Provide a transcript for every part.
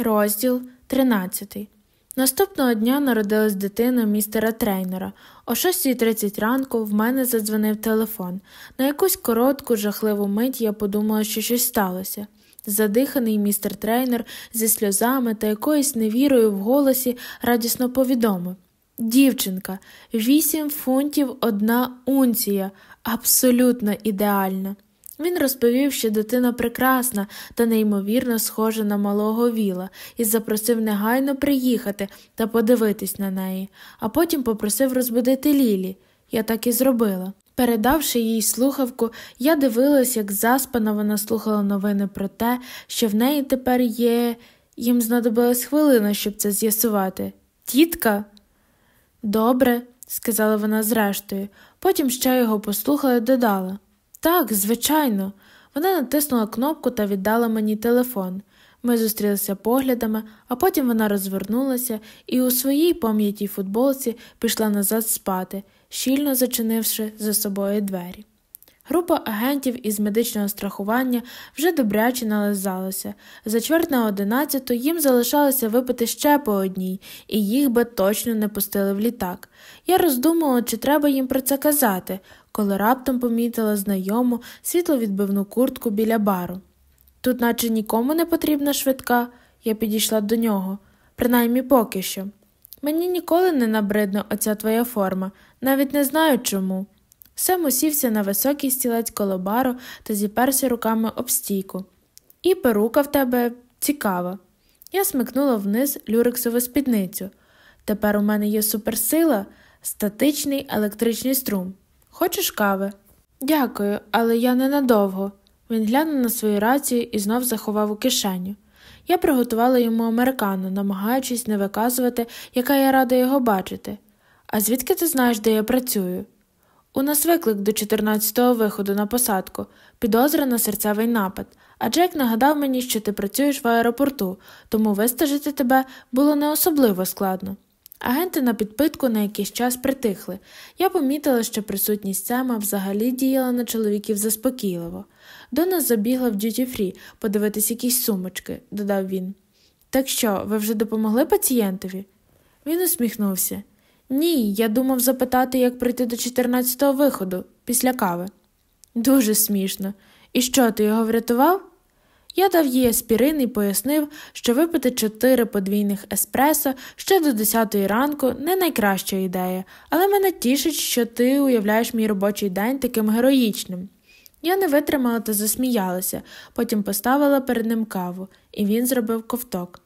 Розділ 13 Наступного дня народилась дитина містера трейнера. О 6.30 ранку в мене задзвонив телефон. На якусь коротку, жахливу мить я подумала, що щось сталося. Задиханий містер трейнер зі сльозами та якоюсь невірою в голосі радісно повідомив Дівчинка, вісім фунтів одна унція, абсолютно ідеальна. Він розповів, що дитина прекрасна та неймовірно схожа на малого віла, і запросив негайно приїхати та подивитись на неї, а потім попросив розбудити Лілі. Я так і зробила. Передавши їй слухавку, я дивилась, як заспана вона слухала новини про те, що в неї тепер є. Їм знадобилась хвилина, щоб це з'ясувати. Тітка? Добре, сказала вона зрештою, потім ще його послухала і додала. Так, звичайно. Вона натиснула кнопку та віддала мені телефон. Ми зустрілися поглядами, а потім вона розвернулася і у своїй пам'ятій футболці пішла назад спати, щільно зачинивши за собою двері. Група агентів із медичного страхування вже добряче нализалася. За чверть на одинадцяту їм залишалося випити ще по одній, і їх би точно не пустили в літак. Я роздумувала, чи треба їм про це казати, коли раптом помітила знайому світловідбивну куртку біля бару. Тут, наче нікому не потрібна швидка, я підійшла до нього, принаймні поки що. Мені ніколи не набридна оця твоя форма, навіть не знаю чому. Сем усівся на високий стілець коло бару та зіперся руками об стійку. І перука в тебе цікава. Я смикнула вниз люрексову спідницю. Тепер у мене є суперсила, статичний електричний струм. Хочеш кави? Дякую, але я ненадовго. Він глянув на свою рацію і знов заховав у кишеню. Я приготувала йому американу, намагаючись не виказувати, яка я рада його бачити. А звідки ти знаєш, де я працюю? У нас виклик до 14-го виходу на посадку, підозра на серцевий напад, а Джек нагадав мені, що ти працюєш в аеропорту, тому вистежити тебе було не особливо складно. Агенти на підпитку на якийсь час притихли. Я помітила, що присутність Сема взагалі діяла на чоловіків заспокійливо. До нас забігла в дюті фрі подивитись якісь сумочки, додав він. Так що, ви вже допомогли пацієнтові? Він усміхнувся. Ні, я думав запитати, як прийти до 14-го виходу, після кави. Дуже смішно. І що, ти його врятував? Я дав їй аспірин і пояснив, що випити чотири подвійних еспресо ще до 10 ранку не найкраща ідея, але мене тішить, що ти уявляєш мій робочий день таким героїчним. Я не витримала та засміялася, потім поставила перед ним каву, і він зробив ковток.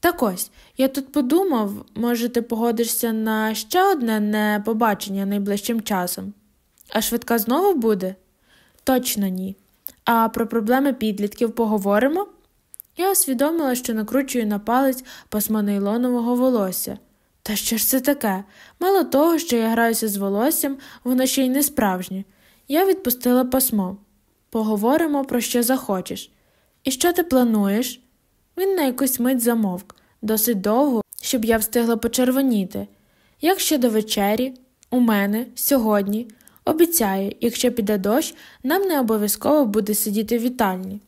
Так ось, я тут подумав, може, ти погодишся на ще одне не побачення найближчим часом. А швидка знову буде? Точно ні. А про проблеми підлітків поговоримо? Я усвідомила, що накручую на палець пасмо нейлонового волосся. Та що ж це таке? Мало того, що я граюся з волоссям, воно ще й не справжнє. Я відпустила пасмо. Поговоримо про що захочеш. І що ти плануєш? Він на якусь мить замовк, досить довго, щоб я встигла почервоніти. Як щодо вечері, у мене сьогодні обіцяю, якщо піде дощ, нам не обов'язково буде сидіти в вітальні.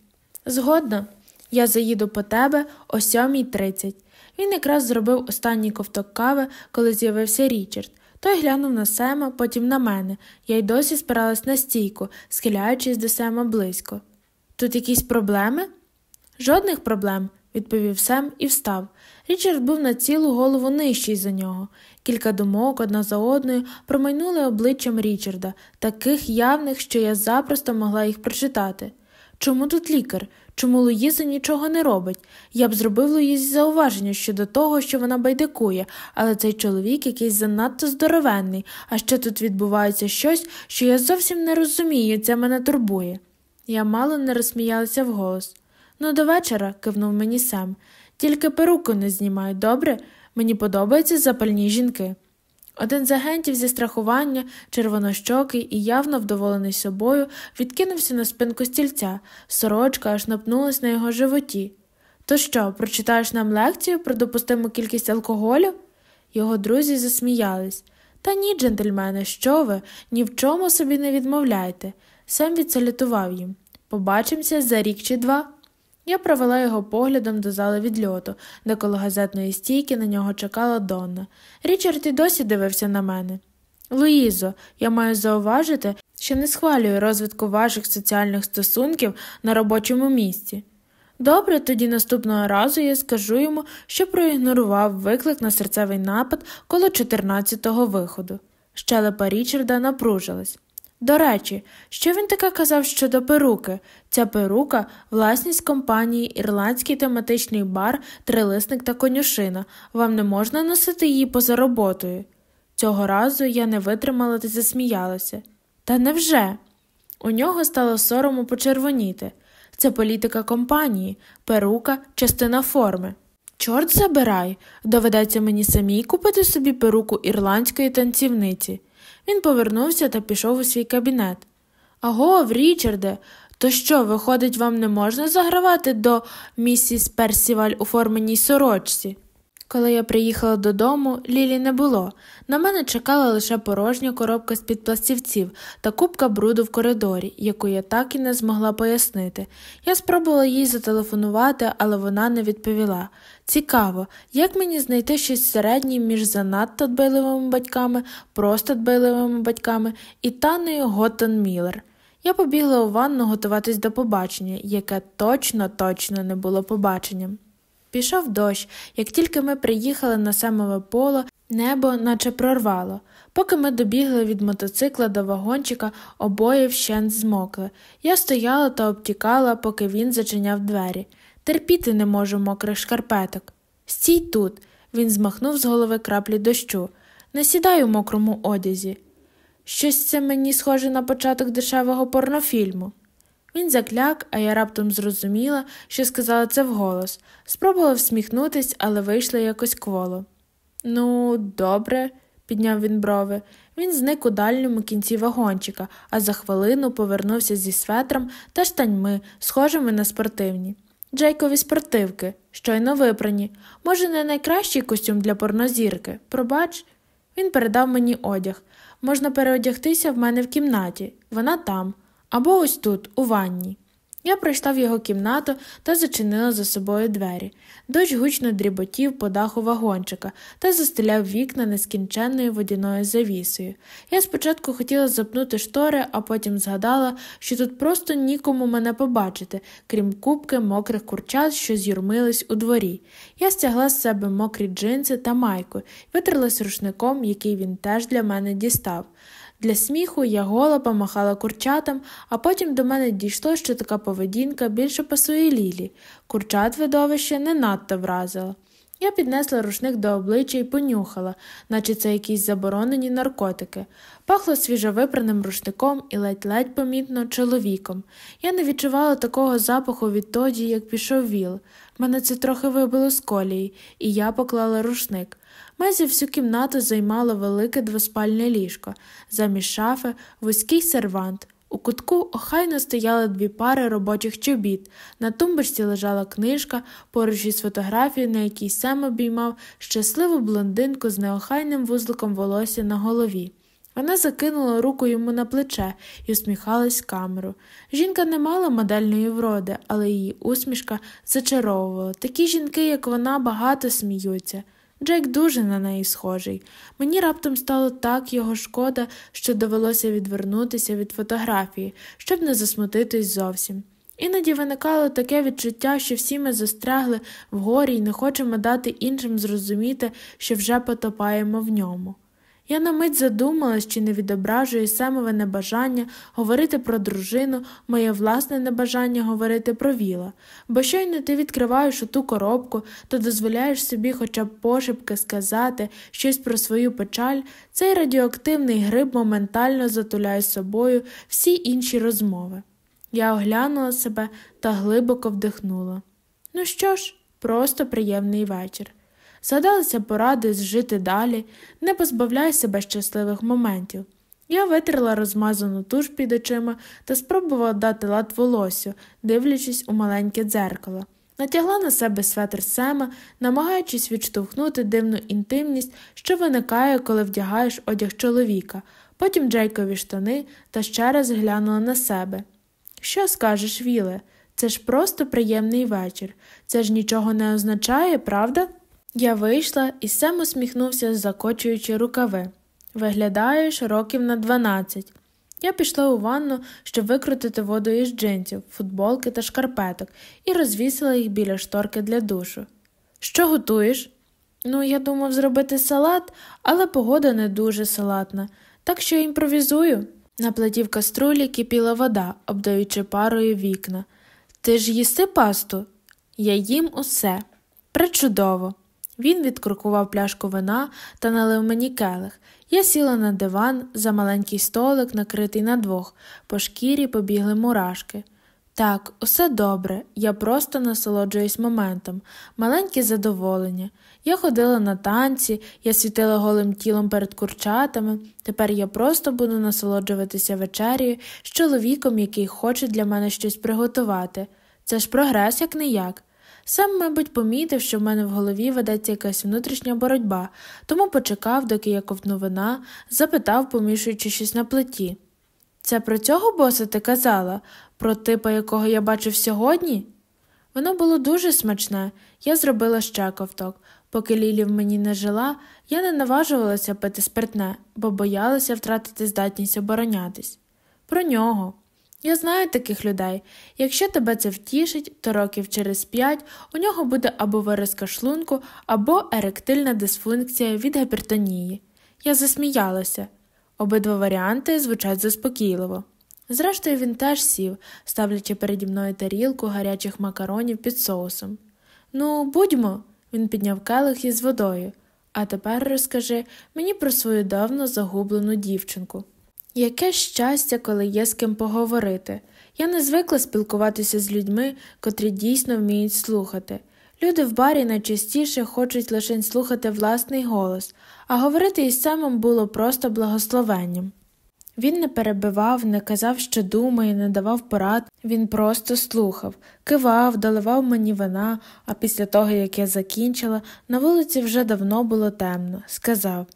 Згодна, я заїду по тебе о 7.30. Він якраз зробив останній ковток кави, коли з'явився Річард. Той глянув на Сема, потім на мене. Я й досі спиралась на стійку, схиляючись до Сема близько. Тут якісь проблеми? Жодних проблем, відповів Сем і встав. Річард був на цілу голову нижчий за нього. Кілька думок одна за одною промайнули обличчям Річарда, таких явних, що я запросто могла їх прочитати. Чому тут лікар? Чому Луїза нічого не робить? Я б зробив Луїзі зауваження щодо того, що вона байдикує, але цей чоловік якийсь занадто здоровенний, а ще тут відбувається щось, що я зовсім не розумію, це мене турбує. Я мало не розсміялася вголос. Ну, до вечора, кивнув мені Сем. Тільки перуку не знімай, добре? Мені подобаються запальні жінки. Один з агентів зі страхування, червонощокий і явно вдоволений собою, відкинувся на спинку стільця, сорочка аж напнулась на його животі. То що, прочитаєш нам лекцію про допустиму кількість алкоголю? Його друзі засміялись. Та ні, джентльмени, що ви, ні в чому собі не відмовляйте. Сем відсалютував їм. Побачимося за рік чи два. Я провела його поглядом до зали відльоту, де коло газетної стійки на нього чекала Донна. Річард і досі дивився на мене. Луїзо, я маю зауважити, що не схвалюю розвитку ваших соціальних стосунків на робочому місці. Добре, тоді наступного разу я скажу йому, що проігнорував виклик на серцевий напад коло 14-го виходу. Щелепа Річарда напружилась. До речі, що він таке казав щодо перуки? Ця перука власність компанії Ірландський тематичний бар, трилисник та конюшина. Вам не можна носити її поза роботою. Цього разу я не витримала та засміялася. Та невже? У нього стало сорому почервоніти. Це політика компанії, перука, частина форми. Чорт забирай, доведеться мені самій купити собі перуку ірландської танцівниці. Він повернувся та пішов у свій кабінет. Агов, Річарде, то що, виходить, вам не можна загравати до місіс Персіваль у форменій сорочці? Коли я приїхала додому, Лілі не було. На мене чекала лише порожня коробка з під пластівців та купка бруду в коридорі, яку я так і не змогла пояснити. Я спробувала їй зателефонувати, але вона не відповіла. Цікаво, як мені знайти щось середнє між занадто дбайливими батьками, просто дбайливими батьками і Таною Готтон Міллер. Я побігла у ванну готуватись до побачення, яке точно точно не було побаченням. Пішов дощ, як тільки ми приїхали на самове поло, небо наче прорвало. Поки ми добігли від мотоцикла до вагончика, обоє вщент змокли. Я стояла та обтікала, поки він зачиняв двері. Терпіти не можу мокрих шкарпеток. Стій тут. Він змахнув з голови краплі дощу. Не сідай у мокрому одязі. Щось це мені схоже на початок дешевого порнофільму. Він закляк, а я раптом зрозуміла, що сказала це вголос. Спробувала всміхнутись, але вийшло якось кволо. Ну, добре, підняв він брови. Він зник у дальньому кінці вагончика, а за хвилину повернувся зі светром та штаньми, схожими на спортивні. Джейкові спортивки, щойно випрані. Може, не найкращий костюм для порнозірки. Пробач, він передав мені одяг. Можна переодягтися в мене в кімнаті. Вона там або ось тут, у ванні. Я пройшла в його кімнату та зачинила за собою двері. Дощ гучно дріботів по даху вагончика та застеляв вікна нескінченною водяною завісою. Я спочатку хотіла запнути штори, а потім згадала, що тут просто нікому мене побачити, крім кубки мокрих курчат, що з'юрмились у дворі. Я стягла з себе мокрі джинси та майку витерлась рушником, який він теж для мене дістав. Для сміху я гола помахала курчатам, а потім до мене дійшло, що така поведінка більше пасує Лілі. Курчат видовище не надто вразило. Я піднесла рушник до обличчя і понюхала, наче це якісь заборонені наркотики. Пахло свіжовипраним рушником і ледь-ледь помітно чоловіком. Я не відчувала такого запаху відтоді, як пішов віл. Мене це трохи вибило з колії, і я поклала рушник. Майже всю кімнату займало велике двоспальне ліжко, замість шафи вузький сервант. У кутку охайно стояли дві пари робочих чобіт, на тумбочці лежала книжка, поруч із фотографією, на якій сам обіймав щасливу блондинку з неохайним вузликом волосся на голові. Вона закинула руку йому на плече і усміхалась камеру. Жінка не мала модельної вроди, але її усмішка зачаровувала. Такі жінки, як вона, багато сміються. Джек дуже на неї схожий. Мені раптом стало так його шкода, що довелося відвернутися від фотографії, щоб не засмутитись зовсім. Іноді виникало таке відчуття, що всі ми застрягли в горі і не хочемо дати іншим зрозуміти, що вже потопаємо в ньому. Я на мить задумалась, чи не відображує самове небажання говорити про дружину, моє власне небажання говорити про віла, бо щойно ти відкриваєш оту коробку та дозволяєш собі хоча б пошепки сказати щось про свою печаль, цей радіоактивний гриб моментально затуляє собою всі інші розмови. Я оглянула себе та глибоко вдихнула. Ну що ж, просто приємний вечір. Згадалися поради зжити далі, не позбавляй себе щасливих моментів. Я витерла розмазану туш під очима та спробувала дати лад волосю, дивлячись у маленьке дзеркало. Натягла на себе светр Сема, намагаючись відштовхнути дивну інтимність, що виникає, коли вдягаєш одяг чоловіка, потім Джейкові штани та ще раз глянула на себе. Що скажеш, Віле? Це ж просто приємний вечір. Це ж нічого не означає, правда? Я вийшла і Сем усміхнувся, закочуючи рукави. Виглядаєш років на дванадцять. Я пішла у ванну, щоб викрутити воду із джинсів, футболки та шкарпеток, і розвісила їх біля шторки для душу. Що готуєш? Ну, я думав зробити салат, але погода не дуже салатна, так що імпровізую. На плиті в каструлі кипіла вода, обдаючи парою вікна. Ти ж їси пасту? Я їм усе. Причудово. Він відкрукував пляшку вина та налив мені келих. Я сіла на диван за маленький столик, накритий на двох, по шкірі побігли мурашки. Так, усе добре, я просто насолоджуюсь моментом, маленьке задоволення. Я ходила на танці, я світила голим тілом перед курчатами, тепер я просто буду насолоджуватися вечерею з чоловіком, який хоче для мене щось приготувати. Це ж прогрес, як не як. Сам, мабуть, помітив, що в мене в голові ведеться якась внутрішня боротьба, тому почекав, доки я ковтну вина, запитав, помішуючи щось на плиті. Це про цього боса ти казала, про типа, якого я бачив сьогодні? Воно було дуже смачне, я зробила ще ковток. Поки Лілі в мені не жила, я не наважувалася пити спиртне, бо боялася втратити здатність оборонятись. Про нього. Я знаю таких людей. Якщо тебе це втішить, то років через п'ять у нього буде або виразка шлунку, або еректильна дисфункція від гіпертонії. Я засміялася. Обидва варіанти звучать заспокійливо. Зрештою, він теж сів, ставлячи переді мною тарілку гарячих макаронів під соусом. Ну, будьмо, він підняв келих із водою. А тепер розкажи мені про свою давно загублену дівчинку. Яке щастя, коли є з ким поговорити. Я не звикла спілкуватися з людьми, котрі дійсно вміють слухати. Люди в барі найчастіше хочуть лише слухати власний голос, а говорити із самим було просто благословенням. Він не перебивав, не казав, що думає, не давав порад, він просто слухав, кивав, доливав мені вина, а після того, як я закінчила, на вулиці вже давно було темно, сказав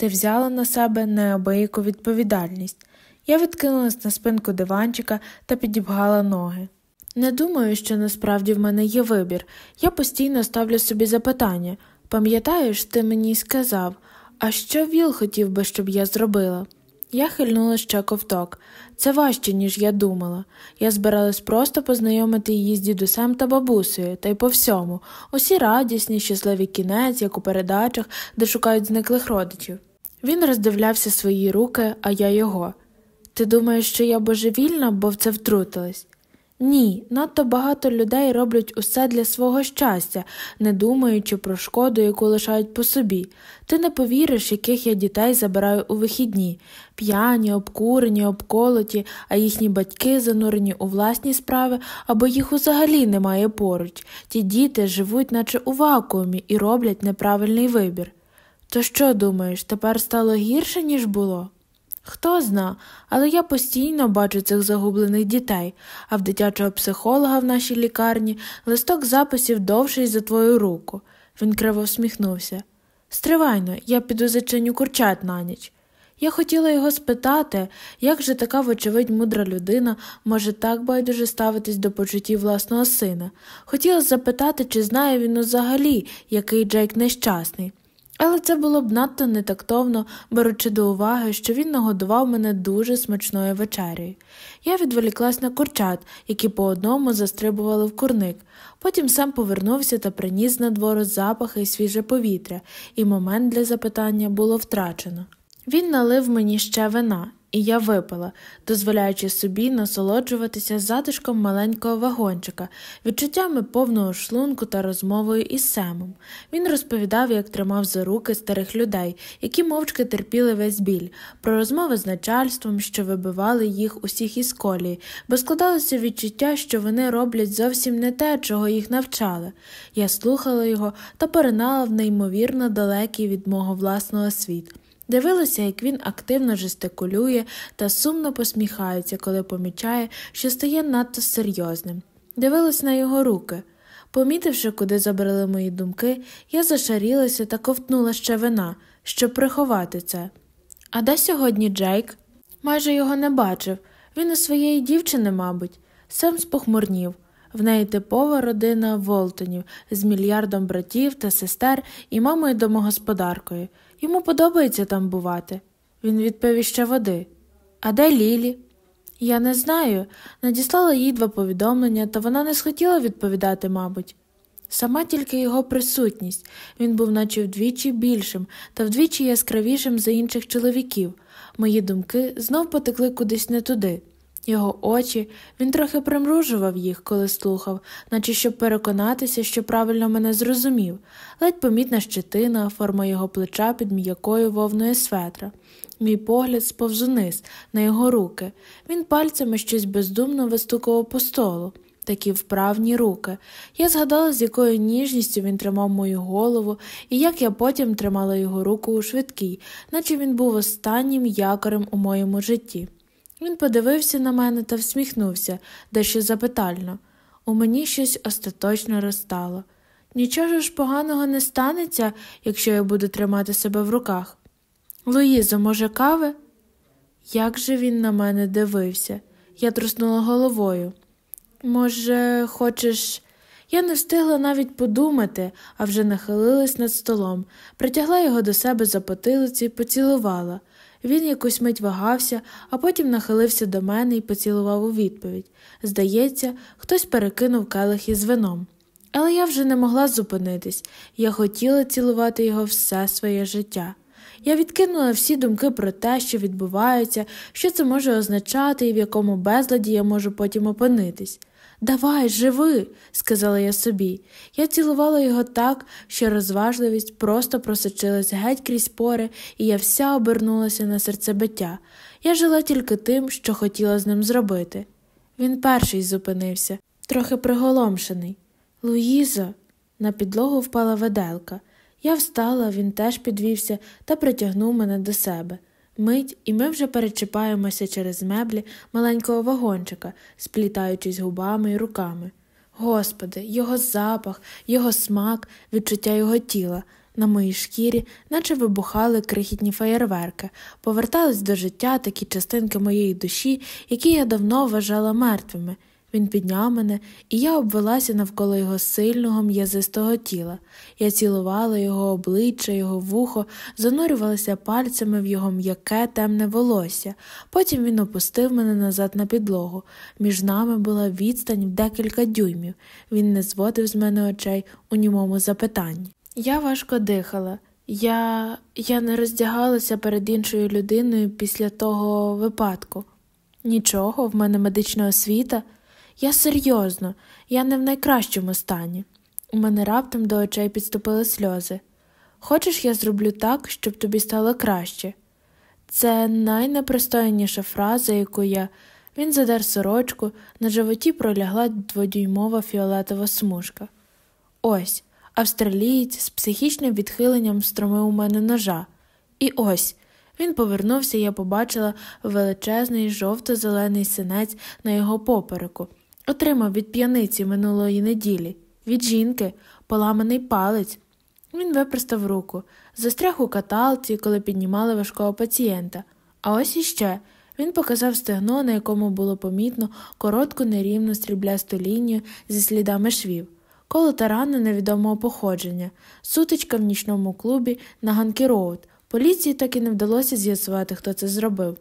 Ти взяла на себе неабияку відповідальність. Я відкинулась на спинку диванчика та підібгала ноги. Не думаю, що насправді в мене є вибір. Я постійно ставлю собі запитання пам'ятаєш, ти мені сказав, а що Віл хотів би, щоб я зробила? Я хильнула ще ковток. Це важче, ніж я думала. Я збиралась просто познайомити її з дідусем та бабусею, та й по всьому, усі радісні, щасливі кінець, як у передачах, де шукають зниклих родичів. Він роздивлявся свої руки, а я його. Ти думаєш, що я божевільна, бо в це втрутилась? Ні, надто багато людей роблять усе для свого щастя, не думаючи про шкоду, яку лишають по собі. Ти не повіриш, яких я дітей забираю у вихідні п'яні, обкурені, обколоті, а їхні батьки занурені у власні справи або їх взагалі немає поруч. Ті діти живуть, наче у вакуумі, і роблять неправильний вибір. То що думаєш, тепер стало гірше, ніж було? Хто зна, але я постійно бачу цих загублених дітей, а в дитячого психолога в нашій лікарні листок записів довший за твою руку. Він криво всміхнувся. Стривайно, я піду зачиню курчат на ніч. Я хотіла його спитати, як же така, вочевидь, мудра людина може так байдуже ставитись до почуттів власного сина. Хотіла запитати, чи знає він взагалі, який Джейк нещасний. Але це було б надто нетактовно, беручи до уваги, що він нагодував мене дуже смачною вечерею. Я відволіклась на курчат, які по одному застрибували в курник. Потім сам повернувся та приніс на двору запахи і свіже повітря, і момент для запитання було втрачено. Він налив мені ще вина, і я випила, дозволяючи собі насолоджуватися затишком маленького вагончика, відчуттями повного шлунку та розмовою із Семом. Він розповідав, як тримав за руки старих людей, які мовчки терпіли весь біль, про розмови з начальством, що вибивали їх усіх із колії, бо складалося відчуття, що вони роблять зовсім не те, чого їх навчали. Я слухала його та поринала в неймовірно далекий від мого власного світ. Дивилася, як він активно жестикулює та сумно посміхається, коли помічає, що стає надто серйозним. Дивилась на його руки. Помітивши, куди забрали мої думки, я зашарілася та ковтнула ще вина, щоб приховати це. А де сьогодні Джейк? Майже його не бачив. Він у своєї дівчини, мабуть, сам спохмурнів. В неї типова родина Волтонів з мільярдом братів та сестер і мамою домогосподаркою. Йому подобається там бувати. Він відпив іще води. А де Лілі? Я не знаю. Надіслала їй два повідомлення, та вона не схотіла відповідати, мабуть. Сама тільки його присутність він був, наче вдвічі більшим та вдвічі яскравішим за інших чоловіків. Мої думки знов потекли кудись не туди. Його очі він трохи примружував їх, коли слухав, наче щоб переконатися, що правильно мене зрозумів, ледь помітна щетина, форма його плеча під м'якою вовною светра. Мій погляд сповз униз, на його руки. Він пальцями щось бездумно вистукував по столу. Такі вправні руки. Я згадала, з якою ніжністю він тримав мою голову, і як я потім тримала його руку у швидкій, наче він був останнім якорем у моєму житті. Він подивився на мене та всміхнувся, дещо запитально. У мені щось остаточно розстало. Нічого ж поганого не станеться, якщо я буду тримати себе в руках. Луїзо, може, кави? Як же він на мене дивився? Я труснула головою. Може, хочеш. Я не встигла навіть подумати, а вже нахилилась над столом, притягла його до себе за потилиці і поцілувала. Він якусь мить вагався, а потім нахилився до мене і поцілував у відповідь. Здається, хтось перекинув келих із вином. Але я вже не могла зупинитись, я хотіла цілувати його все своє життя. Я відкинула всі думки про те, що відбувається, що це може означати і в якому безладі я можу потім опинитись. Давай, живи, сказала я собі. Я цілувала його так, що розважливість просто просочилась геть крізь пори, і я вся обернулася на серцебиття. Я жила тільки тим, що хотіла з ним зробити. Він перший зупинився, трохи приголомшений. Луїза, на підлогу впала веделка. Я встала, він теж підвівся та притягнув мене до себе. Мить, і ми вже перечіпаємося через меблі маленького вагончика, сплітаючись губами і руками. Господи, його запах, його смак, відчуття його тіла. На моїй шкірі, наче вибухали крихітні феєрверки, повертались до життя такі частинки моєї душі, які я давно вважала мертвими. Він підняв мене, і я обвелася навколо його сильного, м'язистого тіла. Я цілувала його обличчя, його вухо, занурювалася пальцями в його м'яке темне волосся. Потім він опустив мене назад на підлогу. Між нами була відстань в декілька дюймів. Він не зводив з мене очей у німому запитанні. Я важко дихала. Я я не роздягалася перед іншою людиною після того випадку. Нічого, в мене медична освіта. Я серйозно, я не в найкращому стані. У мене раптом до очей підступили сльози. Хочеш, я зроблю так, щоб тобі стало краще? Це найнепристойніша фраза, яку я. Він задер сорочку, на животі пролягла дводюймова фіолетова смужка. Ось, австралієць з психічним відхиленням встромив у мене ножа. І ось. Він повернувся, і я побачила величезний жовто-зелений синець на його попереку. Отримав від п'яниці минулої неділі, від жінки, поламаний палець. Він випростав руку, застряг у каталці, коли піднімали важкого пацієнта. А ось іще він показав стегно, на якому було помітно коротку нерівну сріблясту лінію зі слідами швів, колота рана невідомого походження, сутичка в нічному клубі на Гакні Роуд. Поліції так і не вдалося з'ясувати, хто це зробив.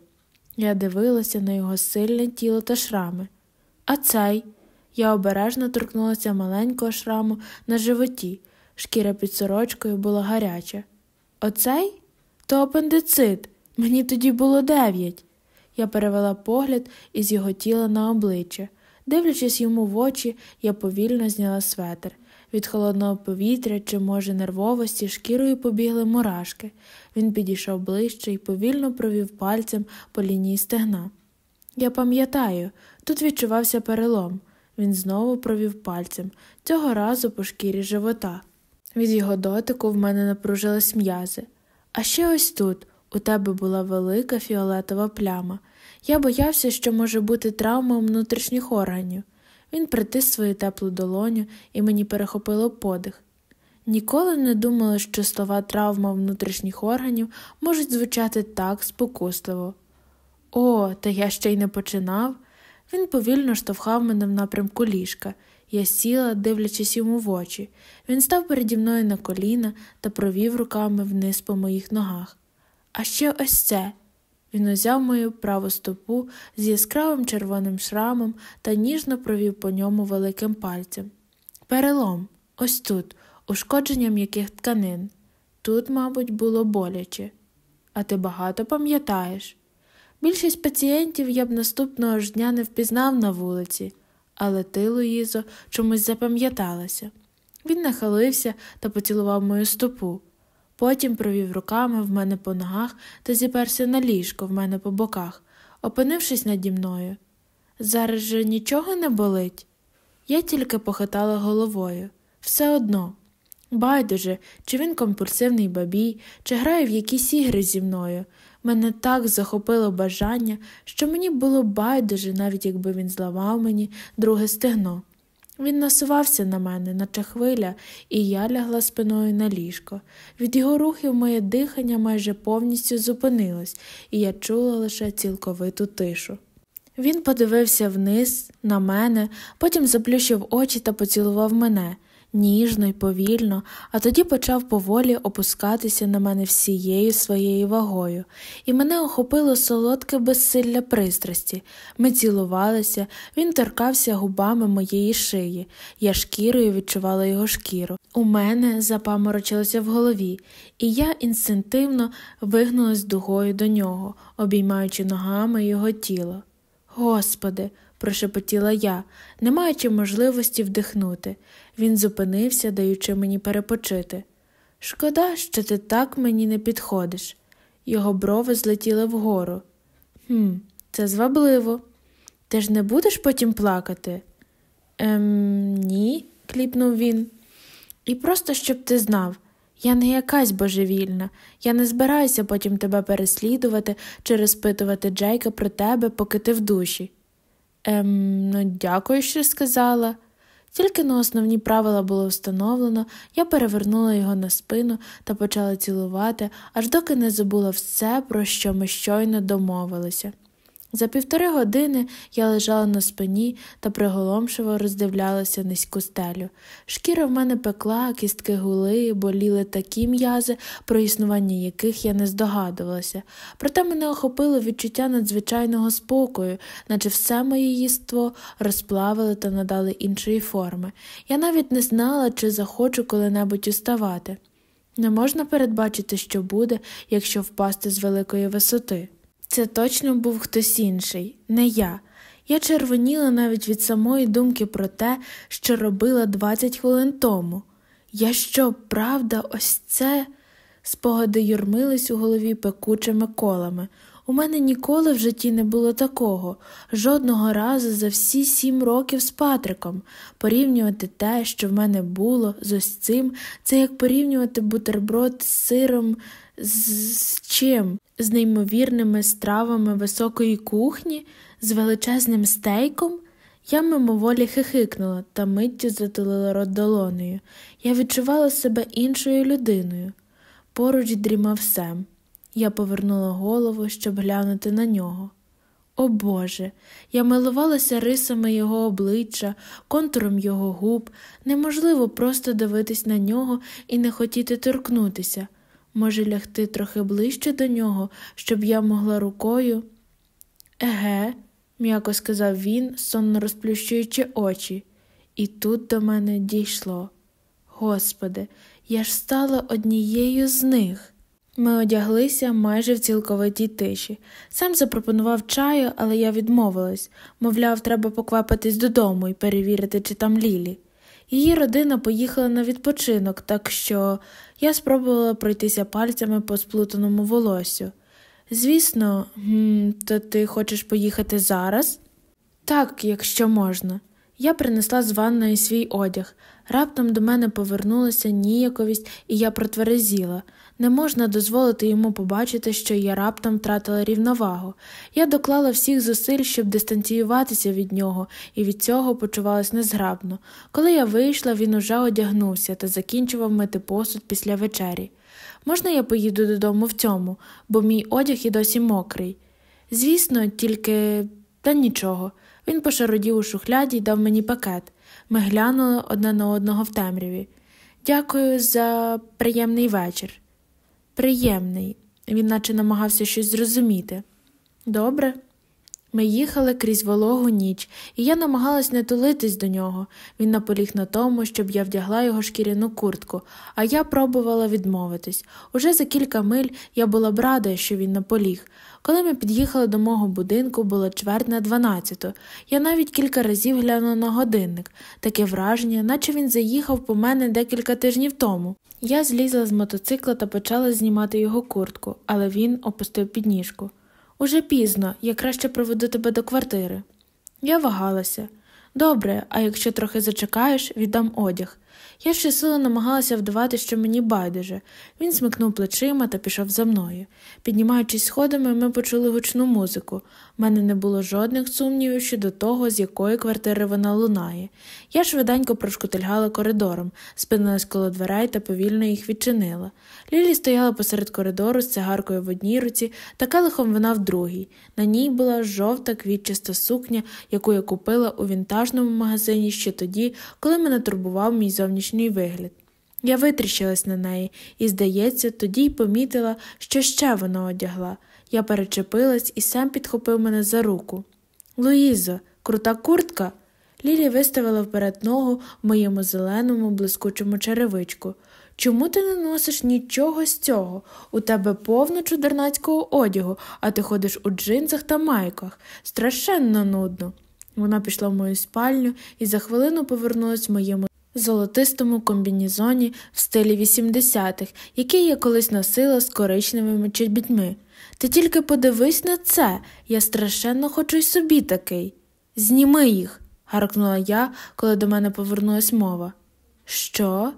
Я дивилася на його сильне тіло та шрами. А цей. Я обережно торкнулася маленького шраму на животі, шкіра під сорочкою була гаряча. Оцей? То апендицит. Мені тоді було дев'ять. Я перевела погляд із його тіла на обличчя. Дивлячись йому в очі, я повільно зняла светр. Від холодного повітря чи, може, нервовості шкірою побігли мурашки. Він підійшов ближче і повільно провів пальцем по лінії стегна. Я пам'ятаю, тут відчувався перелом. Він знову провів пальцем, цього разу по шкірі живота. Від його дотику в мене напружились м'язи. А ще ось тут у тебе була велика фіолетова пляма. Я боявся, що може бути травма внутрішніх органів. Він притис свою теплу долоню, і мені перехопило подих. Ніколи не думала, що слова травма внутрішніх органів можуть звучати так спокусливо. О, та я ще й не починав. Він повільно штовхав мене в напрямку ліжка. Я сіла, дивлячись йому в очі. Він став переді мною на коліна та провів руками вниз по моїх ногах. А ще ось це. Він узяв мою праву стопу з яскравим червоним шрамом та ніжно провів по ньому великим пальцем. Перелом, ось тут, ушкодження м'яких тканин. Тут, мабуть, було боляче. А ти багато пам'ятаєш? Більшість пацієнтів я б наступного ж дня не впізнав на вулиці, але ти, Луїзо, чомусь запам'яталася. Він нахилився та поцілував мою стопу. Потім провів руками в мене по ногах та зіперся на ліжко в мене по боках, опинившись наді мною. Зараз же нічого не болить. Я тільки похитала головою. Все одно. Байдуже, чи він компульсивний бабій, чи грає в якісь ігри зі мною. Мене так захопило бажання, що мені було байдуже, навіть якби він зламав мені друге стегно. Він насувався на мене, наче хвиля, і я лягла спиною на ліжко. Від його рухів моє дихання майже повністю зупинилось, і я чула лише цілковиту тишу. Він подивився вниз на мене, потім заплющив очі та поцілував мене ніжно й повільно, а тоді почав поволі опускатися на мене всією своєю вагою, і мене охопило солодке безсилля пристрасті. Ми цілувалися, він торкався губами моєї шиї, я шкірою відчувала його шкіру. У мене запаморочилося в голові, і я інстинктивно вигнулась дугою до нього, обіймаючи ногами його тіло. Господи, прошепотіла я, не маючи можливості вдихнути. Він зупинився, даючи мені перепочити. Шкода, що ти так мені не підходиш. Його брови злетіли вгору. «Хм, це звабливо. Ти ж не будеш потім плакати? Ем, ні, кліпнув він. І просто щоб ти знав, я не якась божевільна, я не збираюся потім тебе переслідувати чи розпитувати Джейка про тебе, поки ти в душі. Ем, ну, дякую, що сказала. Тільки на основні правила було встановлено, я перевернула його на спину та почала цілувати, аж доки не забула все, про що ми щойно домовилися. За півтори години я лежала на спині та приголомшиво роздивлялася низьку стелю. Шкіра в мене пекла, кістки гули, боліли такі м'язи, про існування яких я не здогадувалася. Проте мене охопило відчуття надзвичайного спокою, наче все моє їство розплавили та надали іншої форми. Я навіть не знала, чи захочу коли-небудь уставати. Не можна передбачити, що буде, якщо впасти з великої висоти. Це точно був хтось інший, не я. Я червоніла навіть від самої думки про те, що робила 20 хвилин тому. Я що, правда, ось це? Спогади юрмились у голові пекучими колами. У мене ніколи в житті не було такого, жодного разу за всі сім років з Патриком. Порівнювати те, що в мене було, з ось цим, це як порівнювати бутерброд з сиром з чим? З неймовірними стравами високої кухні, з величезним стейком? Я мимоволі хихикнула та миттю затулила рот долонею. Я відчувала себе іншою людиною. Поруч дрімав Сем. Я повернула голову, щоб глянути на нього. О Боже, я милувалася рисами його обличчя, контуром його губ. Неможливо просто дивитись на нього і не хотіти торкнутися. Може, лягти трохи ближче до нього, щоб я могла рукою. Еге, м'яко сказав він, сонно розплющуючи очі, і тут до мене дійшло. Господи, я ж стала однією з них. Ми одяглися майже в цілковитій тиші. Сам запропонував чаю, але я відмовилась мовляв, треба поквапитись додому і перевірити, чи там Лілі. Її родина поїхала на відпочинок, так що я спробувала пройтися пальцями по сплутаному волосю. Звісно, то ти хочеш поїхати зараз? Так, якщо можна. Я принесла з ванної свій одяг. Раптом до мене повернулася ніяковість, і я протверезіла. Не можна дозволити йому побачити, що я раптом втратила рівновагу. Я доклала всіх зусиль, щоб дистанціюватися від нього, і від цього почувалась незграбно. Коли я вийшла, він уже одягнувся та закінчував мити посуд після вечері. Можна я поїду додому в цьому, бо мій одяг і досі мокрий. Звісно, тільки та нічого. Він пошародів у шухляді й дав мені пакет. Ми глянули одне на одного в темряві. Дякую за приємний вечір. Приємний, він наче намагався щось зрозуміти. Добре. Ми їхали крізь вологу ніч, і я намагалась не тулитись до нього. Він наполіг на тому, щоб я вдягла його шкіряну куртку, а я пробувала відмовитись. Уже за кілька миль я була б рада, що він наполіг. Коли ми під'їхали до мого будинку, було чверть на дванадцяту. Я навіть кілька разів глянула на годинник, таке враження, наче він заїхав по мене декілька тижнів тому. Я злізла з мотоцикла та почала знімати його куртку, але він опустив підніжку. Уже пізно, я краще проведу тебе до квартири. Я вагалася. Добре, а якщо трохи зачекаєш, віддам одяг. Я щосили намагалася вдавати, що мені байдуже. Він смикнув плечима та пішов за мною. Піднімаючись сходами, ми почули гучну музику. У мене не було жодних сумнівів щодо того, з якої квартири вона лунає. Я швиденько прошкотильгала коридором, спинилась коло дверей та повільно їх відчинила. Лілі стояла посеред коридору з цигаркою в одній руці та келихом вина в другій. На ній була жовта квітчаста сукня, яку я купила у вінтажному магазині ще тоді, коли мене турбував мій зовнішній вигляд. Я витріщилась на неї і, здається, тоді й помітила, що ще вона одягла. Я перечепилась і сам підхопив мене за руку. Луїзо, крута куртка. Лілі виставила вперед ногу в моєму зеленому, блискучому черевичку. Чому ти не носиш нічого з цього? У тебе повно чудернацького одягу, а ти ходиш у джинсах та майках. Страшенно нудно. Вона пішла в мою спальню і за хвилину повернулась в моєму золотистому комбінізоні в стилі 80-х, який я колись носила з коричневими чобітьми. Ти тільки подивись на це, я страшенно хочу й собі такий. Зніми їх, гаркнула я, коли до мене повернулась мова. Що?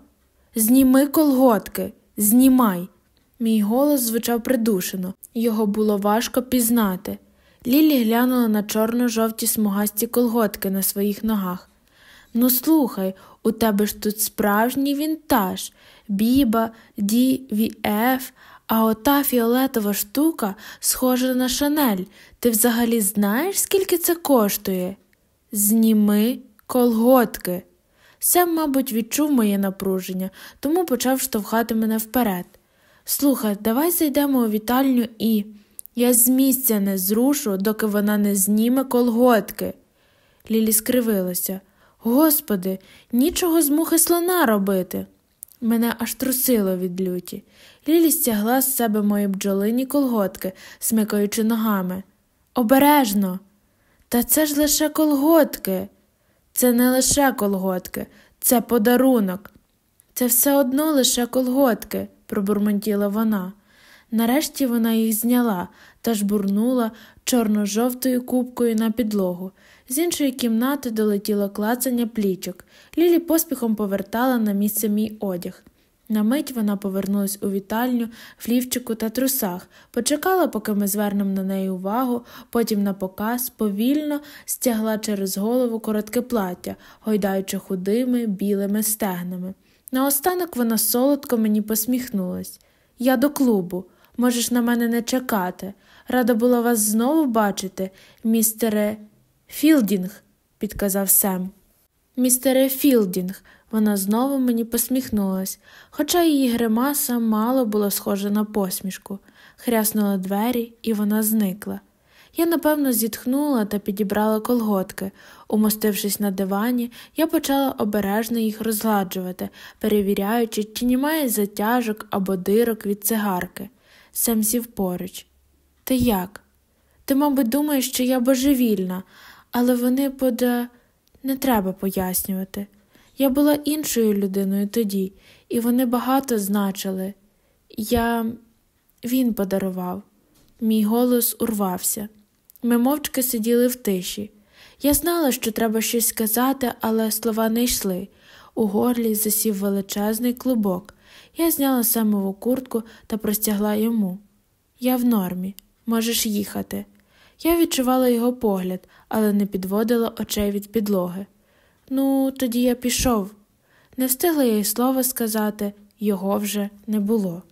Зніми колготки, знімай. Мій голос звучав придушено, його було важко пізнати. Лілі глянула на чорно-жовті смугасті колготки на своїх ногах. Ну, слухай, у тебе ж тут справжній вінтаж, біба, ді-ві-еф, а ота фіолетова штука схожа на шанель. Ти взагалі знаєш, скільки це коштує? Зніми колготки. Сем, мабуть, відчув моє напруження, тому почав штовхати мене вперед. Слухай, давай зайдемо у вітальню і. Я з місця не зрушу, доки вона не зніме колготки. Лілі скривилася. Господи, нічого з мухи слона робити. Мене аж трусило від люті. Лілі стягла з себе мої бджолині колготки, смикаючи ногами. Обережно. Та це ж лише колготки. Це не лише колготки, це подарунок. Це все одно лише колготки, пробурмотіла вона. Нарешті вона їх зняла та жбурнула чорно-жовтою кубкою на підлогу. З іншої кімнати долетіло клацання плічок. Лілі поспіхом повертала на місце мій одяг. На мить вона повернулась у вітальню, в лівчику та трусах, почекала, поки ми звернемо на неї увагу, потім на показ повільно стягла через голову коротке плаття, гойдаючи худими білими стегнами. Наостанок вона солодко мені посміхнулась. Я до клубу, можеш на мене не чекати. Рада була вас знову бачити, містере Філдінг, підказав Сем. Містере Філдінг, вона знову мені посміхнулась, хоча її гримаса мало була схожа на посмішку, хряснула двері, і вона зникла. Я, напевно, зітхнула та підібрала колготки. Умостившись на дивані, я почала обережно їх розгладжувати, перевіряючи, чи немає затяжок або дирок від цигарки. Сем сів поруч. Ти як? Ти, мабуть, думаєш, що я божевільна, але вони пода не треба пояснювати. Я була іншою людиною тоді, і вони багато значили. Я він подарував. Мій голос урвався. Ми мовчки сиділи в тиші. Я знала, що треба щось сказати, але слова не йшли. У горлі засів величезний клубок. Я зняла самову куртку та простягла йому. Я в нормі, можеш їхати. Я відчувала його погляд, але не підводила очей від підлоги. Ну, тоді я пішов. Не встигла я й слова сказати, його вже не було.